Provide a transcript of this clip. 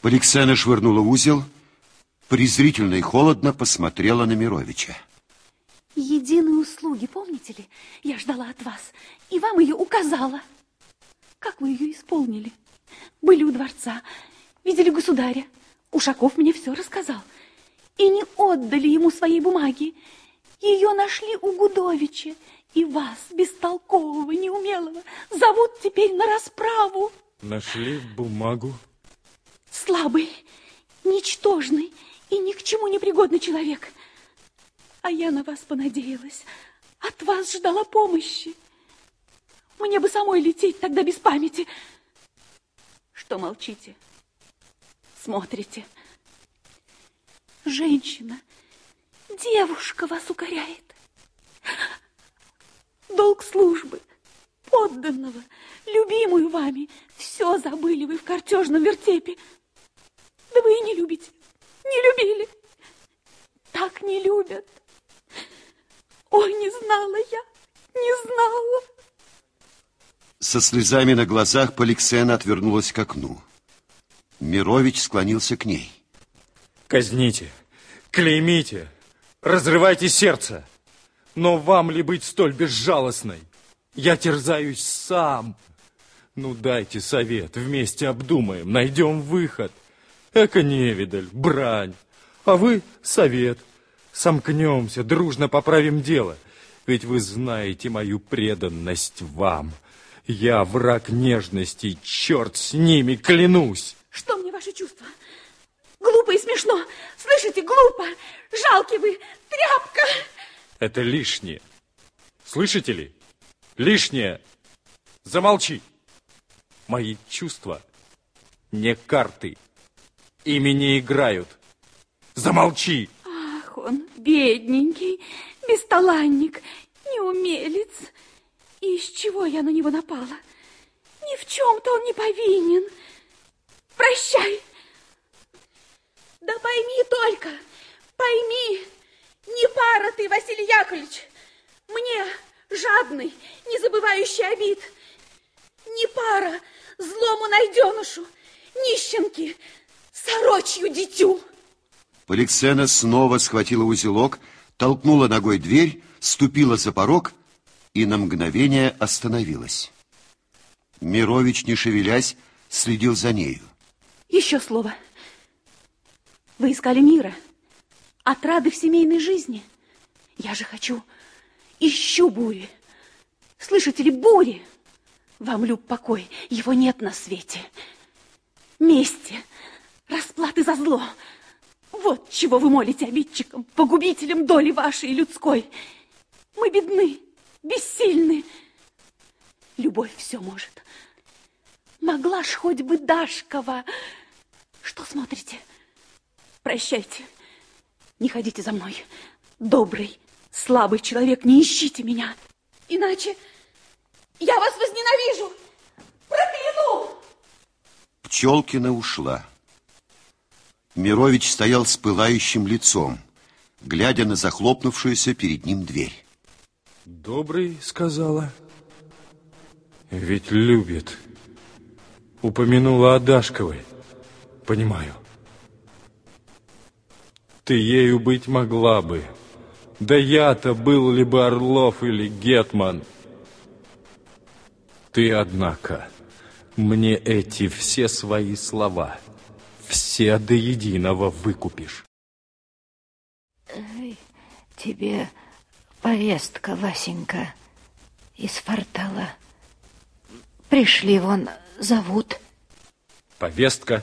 Поликсена швырнула узел, презрительно и холодно посмотрела на Мировича. Единые услуги, помните ли? Я ждала от вас, и вам ее указала. Как вы ее исполнили? Были у дворца, видели государя. Ушаков мне все рассказал. И не отдали ему своей бумаги. Ее нашли у Гудовича. И вас, бестолкового, неумелого, зовут теперь на расправу. Нашли бумагу? Слабый, ничтожный и ни к чему не пригодный человек. А я на вас понадеялась, от вас ждала помощи. Мне бы самой лететь тогда без памяти. Что молчите? Смотрите. Женщина, девушка вас укоряет. Долг службы, подданного, любимую вами, все забыли вы в картежном вертепе. Да вы и не любите, не любили. Так не любят. Ой, не знала я, не знала. Со слезами на глазах Поликсена отвернулась к окну. Мирович склонился к ней. Казните, клеймите, разрывайте сердце. Но вам ли быть столь безжалостной? Я терзаюсь сам. Ну, дайте совет, вместе обдумаем, найдем выход. Эка невидаль, брань. А вы совет. Сомкнемся, дружно поправим дело. Ведь вы знаете мою преданность вам. Я враг нежности, черт с ними, клянусь. Что мне ваши чувства? Глупо и смешно. Слышите, глупо. Жалки вы, тряпка. Это лишнее. Слышите ли? Лишнее. Замолчи. Мои чувства не карты. Ими не играют. Замолчи. Ах, он бедненький, бесталанник, неумелец. И из чего я на него напала? Ни в чем-то он не повинен. Прощай. Да пойми только, пойми, не пара ты, Василий Яковлевич. Мне, жадный, не забывающий обид, не пара злому найденышу, нищенки, сорочью дитю. Поликсена снова схватила узелок, толкнула ногой дверь, ступила за порог и на мгновение остановилась. Мирович, не шевелясь, следил за нею. Еще слово. Вы искали мира, отрады в семейной жизни. Я же хочу, ищу бури. Слышите ли, бури? Вам люб покой, его нет на свете. Мести, расплаты за зло. Вот чего вы молите обидчикам, погубителям доли вашей людской. Мы бедны, бессильны. Любовь все может. Могла ж хоть бы Дашкова. Что смотрите? Прощайте. Не ходите за мной. Добрый, слабый человек, не ищите меня. Иначе я вас возненавижу. Прокляну. Пчелкина ушла. Мирович стоял с пылающим лицом, глядя на захлопнувшуюся перед ним дверь. Добрый, сказала. Ведь любит. Упомянула о Дашковой. Понимаю. Ты ею быть могла бы. Да я-то был либо Орлов или Гетман. Ты, однако, мне эти все свои слова, все до единого выкупишь. Тебе повестка, Васенька, из фортала. Пришли вон, зовут. Повестка?